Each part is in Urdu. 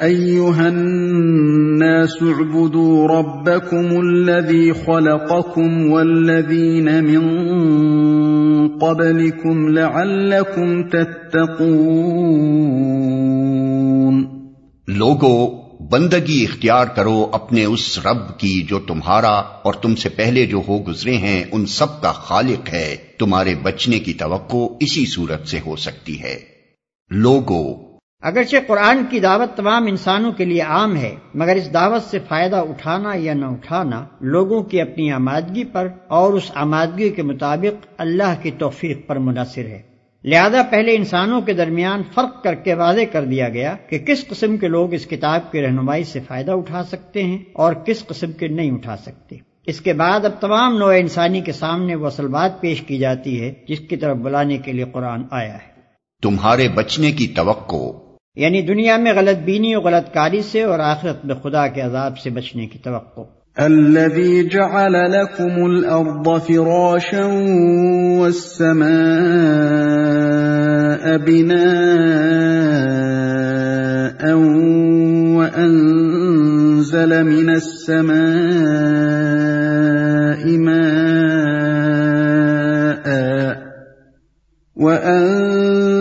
ايها الناس اعبدوا ربكم الذي خلقكم والذين من قبلكم لعلكم تتقون لوگو، بندگی اختیار کرو اپنے اس رب کی جو تمہارا اور تم سے پہلے جو ہو گزرے ہیں، ان سب کا خالق ہے۔ تمہارے بچنے کی توقع اسی صورت سے ہو سکتی ہے۔ لوگو۔ اگرچہ قرآن کی دعوت تمام انسانوں کے لیے عام ہے، مگر اس دعوت سے فائدہ اٹھانا یا نہ اٹھانا لوگوں کی اپنی آمادگی پر اور اس آمادگی کے مطابق اللہ کی توفیق پر منحصر ہے۔ لہذا پہلے انسانوں کے درمیان فرق کر کے واضح کر دیا گیا کہ کس قسم کے لوگ اس کتاب کی رہنمائی سے فائدہ اٹھا سکتے ہیں اور کس قسم کے نہیں اٹھا سکتے۔ اس کے بعد اب تمام نوع انسانی کے سامنے وہ اصل بات پیش کی جاتی ہے جس کی طرف بلانے کے لیے قرآن آیا ہے۔ تمہارے بچنے کی توقع۔ یعنی دنیا میں غلط بینی اور غلط کاری سے اور آخرت میں خدا کے عذاب سے بچنے کی توقع۔ الذي جعل لكم الأرض فراشا والسماء بناء وأنزل من السماء ماء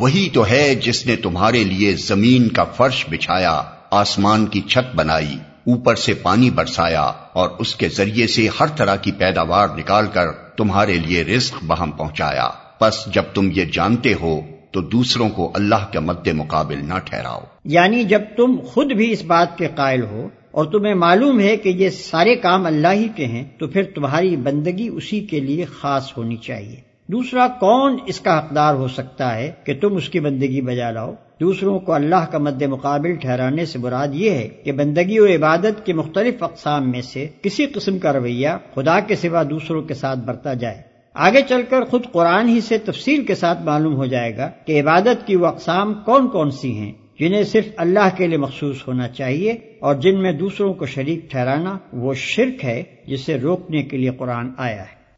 وہی تو ہے جس نے تمہارے لیے زمین کا فرش بچھایا، آسمان کی چھت بنائی، اوپر سے پانی برسایا، اور اس کے ذریعے سے ہر طرح کی پیداوار نکال کر تمہارے لیے رزق بہم پہنچایا۔ پس جب تم یہ جانتے ہو، تو دوسروں کو اللہ کے مد مقابل نہ ٹھہراؤ۔ یعنی جب تم خود بھی اس بات کے قائل ہو، اور تمہیں معلوم ہے کہ یہ سارے کام اللہ ہی کے ہیں، تو پھر تمہاری بندگی اسی کے لیے خاص ہونی چاہیے۔ دوسرا، کون اس کا حقدار ہو سکتا ہے کہ تم اس کی بندگی بجا لاؤ؟ دوسروں کو اللہ کا مد مقابل ٹھہرانے سے مراد یہ ہے کہ بندگی و عبادت کے مختلف اقسام میں سے کسی قسم کا رویہ خدا کے سوا دوسروں کے ساتھ برتا جائے۔ آگے چل کر خود قرآن ہی سے تفصیل کے ساتھ معلوم ہو جائے گا کہ عبادت کی وہ اقسام کون کون سی ہیں جنہیں صرف اللہ کے لیے مخصوص ہونا چاہیے اور جن میں دوسروں کو شریک ٹھہرانا وہ شرک ہے جسے روکنے کے لیے قرآن آیا ہے۔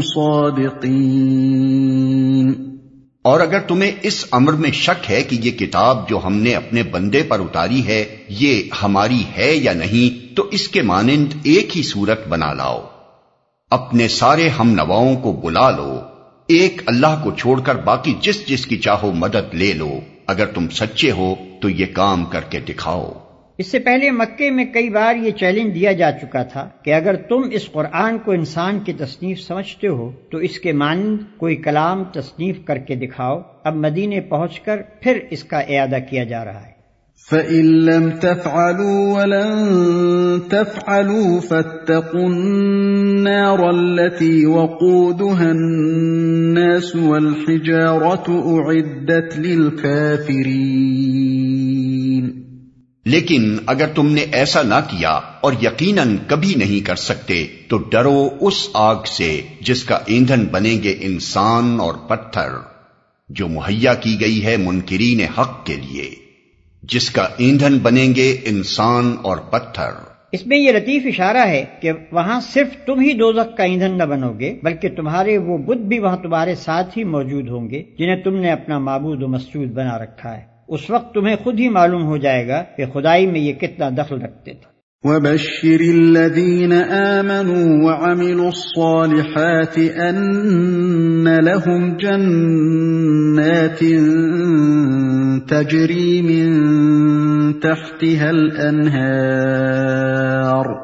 صَادِقِينَ اور اگر تمہیں اس امر میں شک ہے کہ یہ کتاب جو ہم نے اپنے بندے پر اتاری ہے، یہ ہماری ہے یا نہیں، تو اس کے مانند ایک ہی صورت بنا لاؤ۔ اپنے سارے ہم نواؤں کو بلا لو، ایک اللہ کو چھوڑ کر باقی جس جس کی چاہو مدد لے لو۔ اگر تم سچے ہو، تو یہ کام کر کے دکھاؤ۔ اس سے پہلے مکے میں کئی بار یہ چیلنج دیا جا چکا تھا کہ اگر تم اس قرآن کو انسان کی تصنیف سمجھتے ہو، تو اس کے مانند کوئی کلام تصنیف کر کے دکھاؤ۔ اب مدینے پہنچ کر پھر اس کا اعادہ کیا جا رہا ہے۔ فَإِن لَّمْ تَفْعَلُوا وَلَن تَفْعَلُوا فَاتَّقُوا النَّارَ الَّتِي وَقُودُهَا النَّاسُ وَالْحِجَارَةُ أُعِدَّتْ لِلْكَافِرِينَ لیکن اگر تم نے ایسا نہ کیا اور یقیناً کبھی نہیں کر سکتے، تو ڈرو اس آگ سے جس کا ایندھن بنیں گے انسان اور پتھر، جو مہیا کی گئی ہے منکرین حق کے لیے، جس کا ایندھن بنیں گے انسان اور پتھر۔ اس میں یہ لطیف اشارہ ہے کہ وہاں صرف تم ہی دوزخ کا ایندھن نہ بنو گے، بلکہ تمہارے وہ بدھ بھی وہاں تمہارے ساتھ ہی موجود ہوں گے، جنہیں تم نے اپنا معبود و مسجود بنا رکھا ہے۔ اس وقت تمہیں خود ہی معلوم ہو جائے گا کہ خدائی میں یہ کتنا دخل رکھتے تھے۔ وبشر الذين امنوا وعملوا الصالحات ان لهم جنات تجري من تحتها الانهار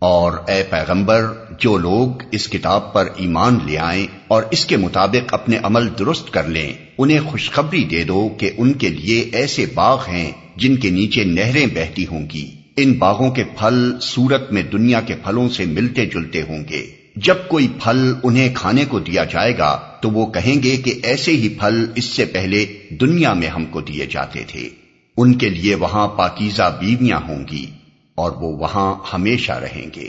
اور اے پیغمبر، جو لوگ اس کتاب پر ایمان لے آئیں اور اس کے مطابق اپنے عمل درست کر لیں، انہیں خوشخبری دے دو کہ ان کے لیے ایسے باغ ہیں جن کے نیچے نہریں بہتی ہوں گی۔ ان باغوں کے پھل سورت میں دنیا کے پھلوں سے ملتے جلتے ہوں گے۔ جب کوئی پھل انہیں کھانے کو دیا جائے گا، تو وہ کہیں گے کہ ایسے ہی پھل اس سے پہلے دنیا میں ہم کو دیے جاتے تھے۔ ان کے لیے وہاں پاکیزہ بیویاں ہوں گی۔ اور وہ وہاں ہمیشہ رہیں گے۔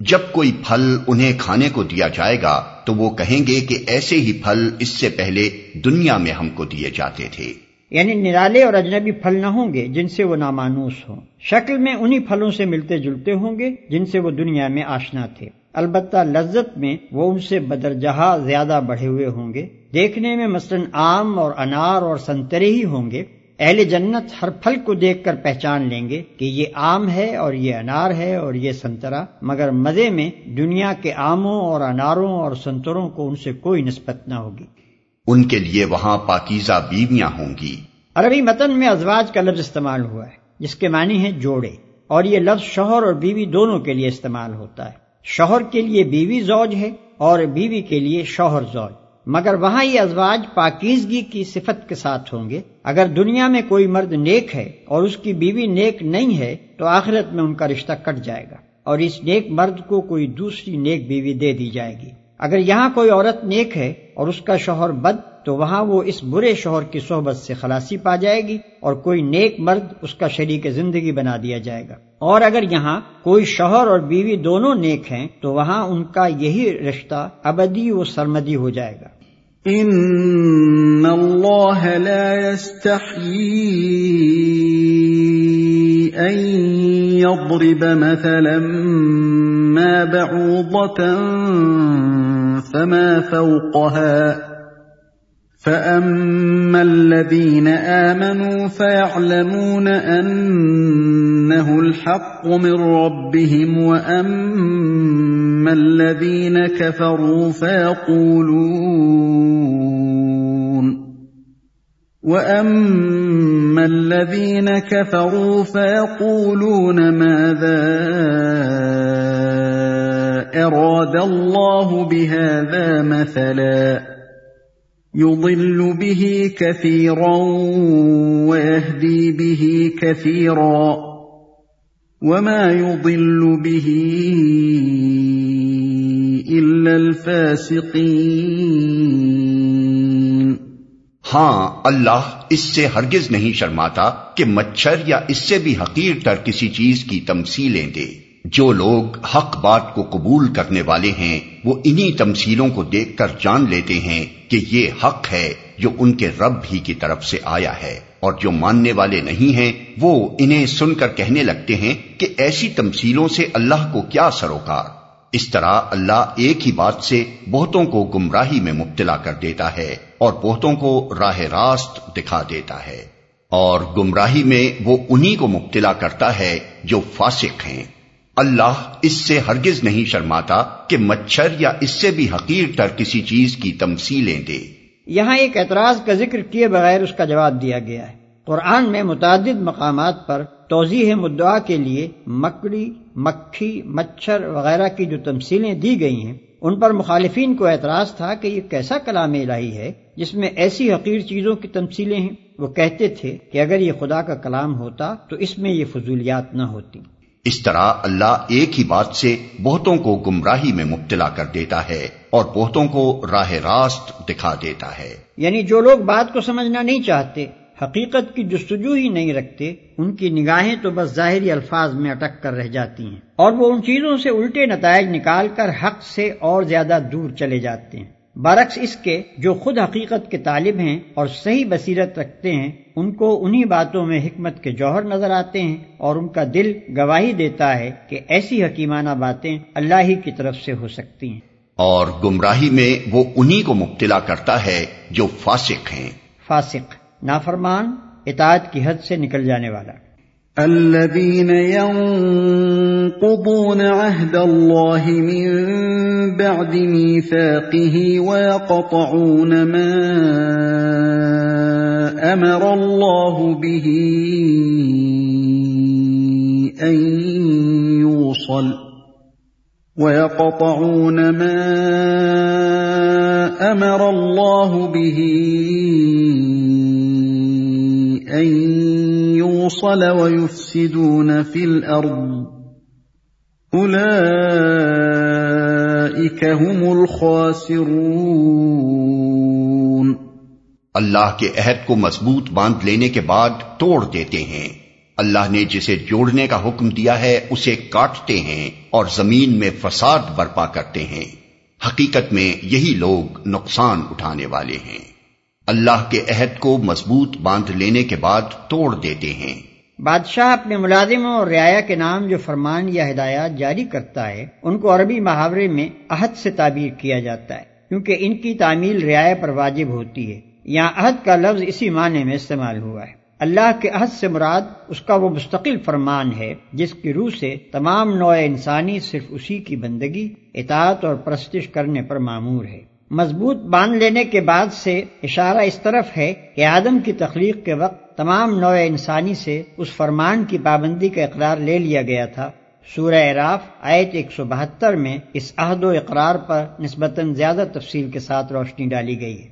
جب کوئی پھل انہیں کھانے کو دیا جائے گا، تو وہ کہیں گے کہ ایسے ہی پھل اس سے پہلے دنیا میں ہم کو دیے جاتے تھے۔ یعنی نرالے اور اجنبی پھل نہ ہوں گے جن سے وہ نامانوس ہوں۔ شکل میں انہی پھلوں سے ملتے جلتے ہوں گے جن سے وہ دنیا میں آشنا تھے۔ البتہ لذت میں وہ ان سے بدرجہا زیادہ بڑھے ہوئے ہوں گے۔ دیکھنے میں مثلا آم اور انار اور سنترے ہی ہوں گے۔ اہل جنت ہر پھل کو دیکھ کر پہچان لیں گے کہ یہ آم ہے اور یہ انار ہے اور یہ سنترا مگر مزے میں دنیا کے آموں اور اناروں اور سنتروں کو ان سے کوئی نسبت نہ ہوگی۔ ان کے لیے وہاں پاکیزہ بیویاں ہوں گی۔ عربی متن میں ازواج کا لفظ استعمال ہوا ہے جس کے معنی ہے جوڑے اور یہ لفظ شوہر اور بیوی دونوں کے لیے استعمال ہوتا ہے۔ شوہر کے لیے بیوی زوج ہے اور بیوی کے لیے شوہر زوج۔ مگر وہاں یہ ازواج پاکیزگی کی صفت کے ساتھ ہوں گے۔ اگر دنیا میں کوئی مرد نیک ہے اور اس کی بیوی نیک نہیں ہے، تو آخرت میں ان کا رشتہ کٹ جائے گا اور اس نیک مرد کو کوئی دوسری نیک بیوی دے دی جائے گی۔ اگر یہاں کوئی عورت نیک ہے اور اس کا شوہر بد، تو وہاں وہ اس برے شوہر کی صحبت سے خلاصی پا جائے گی اور کوئی نیک مرد اس کا شریک زندگی بنا دیا جائے گا۔ اور اگر یہاں کوئی شوہر اور بیوی دونوں نیک ہیں، تو وہاں ان کا یہی رشتہ ابدی و سرمدی ہو جائے گا۔ ان اللہ لا يستحيي ان يضرب مثلا ما بعوضة فما فوقها فاما الذين امنوا فيعلمون انه الحق من ربهم واما الذين كفروا فيقولون واما الذين كفروا فيقولون ماذا اراد الله بهذا مثلا يضل به كثيرا ويهدي به كثيرا وما يضل به الا الفاسقين. ہاں اللہ اس سے ہرگز نہیں شرماتا کہ مچھر یا اس سے بھی حقیر تر کسی چیز کی تمثیلیں دے جو لوگ حق بات کو قبول کرنے والے ہیں، وہ انہی تمثیلوں کو دیکھ کر جان لیتے ہیں۔ کہ یہ حق ہے جو ان کے رب ہی کی طرف سے آیا ہے، اور جو ماننے والے نہیں ہیں، وہ انہیں سن کر کہنے لگتے ہیں کہ ایسی تمثیلوں سے اللہ کو کیا سروکار؟ اس طرح اللہ ایک ہی بات سے بہتوں کو گمراہی میں مبتلا کر دیتا ہے، اور بہتوں کو راہ راست دکھا دیتا ہے۔ اور گمراہی میں وہ انہی کو مبتلا کرتا ہے جو فاسق ہیں۔ اللہ اس سے ہرگز نہیں شرماتا کہ مچھر یا اس سے بھی حقیر تر کسی چیز کی تمثیلیں دے۔ یہاں ایک اعتراض کا ذکر کیے بغیر اس کا جواب دیا گیا ہے۔ قرآن میں متعدد مقامات پر توضیح مدعا کے لیے مکڑی، مکھی، مچھر وغیرہ کی جو تمثیلیں دی گئی ہیں، ان پر مخالفین کو اعتراض تھا کہ یہ کیسا کلام الہی ہے جس میں ایسی حقیر چیزوں کی تمثیلیں ہیں۔ وہ کہتے تھے کہ اگر یہ خدا کا کلام ہوتا تو اس میں یہ فضولیات نہ ہوتی۔ اس طرح اللہ ایک ہی بات سے بہتوں کو گمراہی میں مبتلا کر دیتا ہے اور بہتوں کو راہ راست دکھا دیتا ہے۔ یعنی جو لوگ بات کو سمجھنا نہیں چاہتے، حقیقت کی جستجو ہی نہیں رکھتے، ان کی نگاہیں تو بس ظاہری الفاظ میں اٹک کر رہ جاتی ہیں اور وہ ان چیزوں سے الٹے نتائج نکال کر حق سے اور زیادہ دور چلے جاتے ہیں۔ برعکس اس کے جو خود حقیقت کے طالب ہیں اور صحیح بصیرت رکھتے ہیں ان کو انہی باتوں میں حکمت کے جوہر نظر آتے ہیں اور ان کا دل گواہی دیتا ہے کہ ایسی حکیمانہ باتیں اللہ ہی کی طرف سے ہو سکتی ہیں۔ اور گمراہی میں وہ انہی کو مبتلا کرتا ہے جو فاسق ہیں۔ فاسق نافرمان اطاعت کی حد سے نکل جانے والا۔ الذين ينقضون عهد الله من بعد ميثاقه ويقطعون ما امر الله به ان يوصل ويقطعون ما امر الله به ان الْمُوصَلَ وَيُفْسِدُونَ فِي الْأَرْضِ أُولَئِكَ هُمُ الْخَاسِرُونَ اللہ کے عہد کو مضبوط باندھ لینے کے بعد توڑ دیتے ہیں۔ اللہ نے جسے جوڑنے کا حکم دیا ہے، اسے کاٹتے ہیں اور زمین میں فساد برپا کرتے ہیں۔ حقیقت میں یہی لوگ نقصان اٹھانے والے ہیں۔ اللہ کے عہد کو مضبوط باندھ لینے کے بعد توڑ دیتے ہیں۔ بادشاہ اپنے ملازموں اور رعایا کے نام جو فرمان یا ہدایات جاری کرتا ہے، ان کو عربی محاورے میں عہد سے تعبیر کیا جاتا ہے، کیونکہ ان کی تعمیل رعایا پر واجب ہوتی ہے۔ یہاں عہد کا لفظ اسی معنی میں استعمال ہوا ہے۔ اللہ کے عہد سے مراد اس کا وہ مستقل فرمان ہے، جس کی روح سے تمام نوع انسانی صرف اسی کی بندگی، اطاعت اور پرستش کرنے پر معمور ہے۔ مضبوط باندھ لینے کے بعد سے اشارہ اس طرف ہے کہ آدم کی تخلیق کے وقت تمام نوع انسانی سے اس فرمان کی پابندی کا اقرار لے لیا گیا تھا۔ سورہ اعراف آیت ایک سو بہتر میں اس عہد و اقرار پر نسبتاً زیادہ تفصیل کے ساتھ روشنی ڈالی گئی ہے۔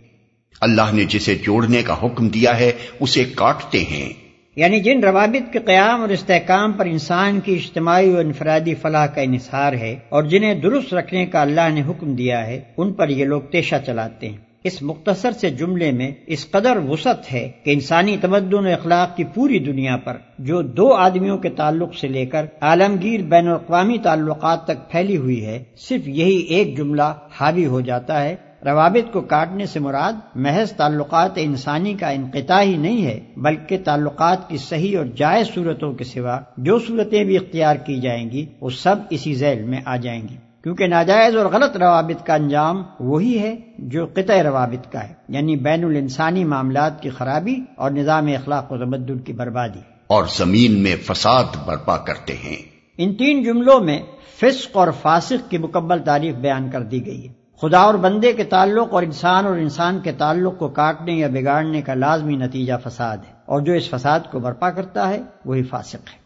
اللہ نے جسے جوڑنے کا حکم دیا ہے، اسے کاٹتے ہیں۔ یعنی جن روابط کے قیام اور استحکام پر انسان کی اجتماعی و انفرادی فلاح کا انحصار ہے اور جنہیں درست رکھنے کا اللہ نے حکم دیا ہے، ان پر یہ لوگ تیشہ چلاتے ہیں۔ اس مختصر سے جملے میں اس قدر وسعت ہے کہ انسانی تمدن و اخلاق کی پوری دنیا پر جو دو آدمیوں کے تعلق سے لے کر عالمگیر بین الاقوامی تعلقات تک پھیلی ہوئی ہے، صرف یہی ایک جملہ حاوی ہو جاتا ہے۔ روابط کو کاٹنے سے مراد محض تعلقات انسانی کا انقطاع ہی نہیں ہے بلکہ تعلقات کی صحیح اور جائز صورتوں کے سوا جو صورتیں بھی اختیار کی جائیں گی وہ سب اسی ذیل میں آ جائیں گی۔ کیونکہ ناجائز اور غلط روابط کا انجام وہی ہے جو قطع روابط کا ہے یعنی بین الانسانی معاملات کی خرابی اور نظام اخلاق و تمدن کی بربادی۔ اور زمین میں فساد برپا کرتے ہیں۔ ان تین جملوں میں فسق اور فاسق کی مکمل تعریف بیان کر دی گئی ہے۔ خدا اور بندے کے تعلق اور انسان اور انسان کے تعلق کو کاٹنے یا بگاڑنے کا لازمی نتیجہ فساد ہے اور جو اس فساد کو برپا کرتا ہے، وہی فاسق ہے۔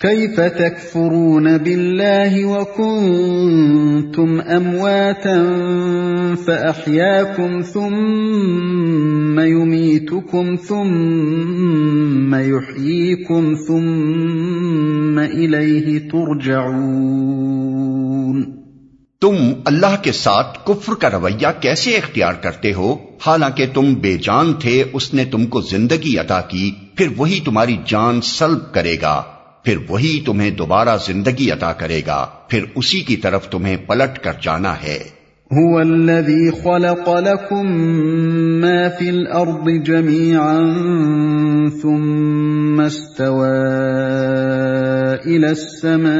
كيف تكفرون بالله وكنتم امواتا فاحياكم ثم يميتكم ثم يحييكم ثم اليه ترجعون۔ تم اللہ کے ساتھ کفر کا رویہ کیسے اختیار کرتے ہو؟ حالانکہ تم بے جان تھے، اس نے تم کو زندگی عطا کی، پھر وہی تمہاری جان سلب کرے گا، پھر وہی تمہیں دوبارہ زندگی عطا کرے گا، پھر اسی کی طرف تمہیں پلٹ کر جانا ہے۔ هو الذي خلق لكم ما في الارض جميعا ثم استوى الى السماء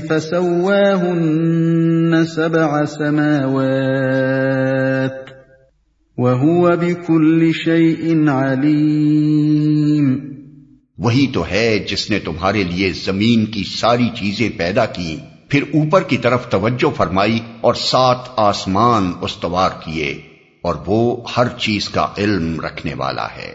فسواهن سبع سماوات وهو بكل شيء عليم وہی تو ہے جس نے تمہارے لیے زمین کی ساری چیزیں پیدا کی پھر اوپر کی طرف توجہ فرمائی اور سات آسمان استوار کیے اور وہ ہر چیز کا علم رکھنے والا ہے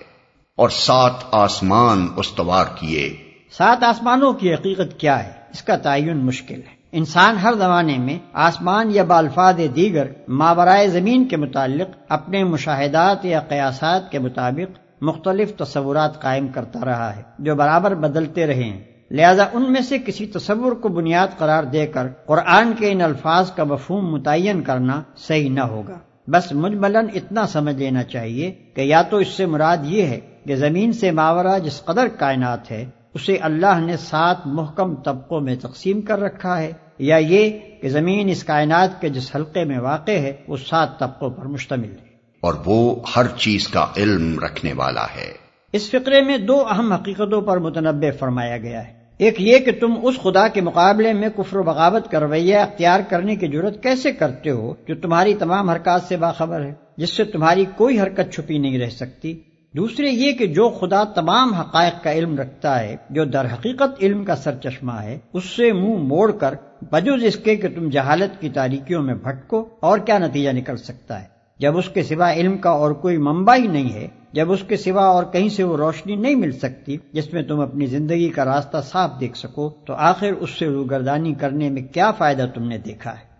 اور سات آسمان استوار کیے۔ سات آسمانوں کی حقیقت کیا ہے؟ اس کا تعین مشکل ہے۔ انسان ہر زمانے میں آسمان یا بالفاظ دیگر ماورائے زمین کے متعلق اپنے مشاہدات یا قیاسات کے مطابق مختلف تصورات قائم کرتا رہا ہے، جو برابر بدلتے رہے ہیں۔ لہذا ان میں سے کسی تصور کو بنیاد قرار دے کر قرآن کے ان الفاظ کا مفہوم متعین کرنا صحیح نہ ہوگا۔ بس مجملن اتنا سمجھ لینا چاہیے کہ یا تو اس سے مراد یہ ہے کہ زمین سے ماورہ جس قدر کائنات ہے اسے اللہ نے سات محکم طبقوں میں تقسیم کر رکھا ہے۔ یا یہ کہ زمین اس کائنات کے جس حلقے میں واقع ہے وہ سات طبقوں پر مشتمل ہے۔ اور وہ ہر چیز کا علم رکھنے والا ہے۔ اس فقرے میں دو اہم حقیقتوں پر متنوع فرمایا گیا ہے۔ ایک یہ کہ تم اس خدا کے مقابلے میں کفر و بغاوت کا رویہ اختیار کرنے کی ضرورت کیسے کرتے ہو جو تمہاری تمام حرکات سے باخبر ہے، جس سے تمہاری کوئی حرکت چھپی نہیں رہ سکتی؟ دوسرے یہ کہ جو خدا تمام حقائق کا علم رکھتا ہے، جو در حقیقت علم کا سر چشمہ ہے، اس سے منہ موڑ کر بجوز اس کے کہ تم جہالت کی تاریکیوں میں بھٹکو اور کیا نتیجہ نکل سکتا ہے؟ جب اس کے سوا علم کا اور کوئی منبع ہی نہیں ہے، جب اس کے سوا اور کہیں سے وہ روشنی نہیں مل سکتی، جس میں تم اپنی زندگی کا راستہ صاف دیکھ سکو، تو آخر اس سے روگردانی کرنے میں کیا فائدہ تم نے دیکھا ہے؟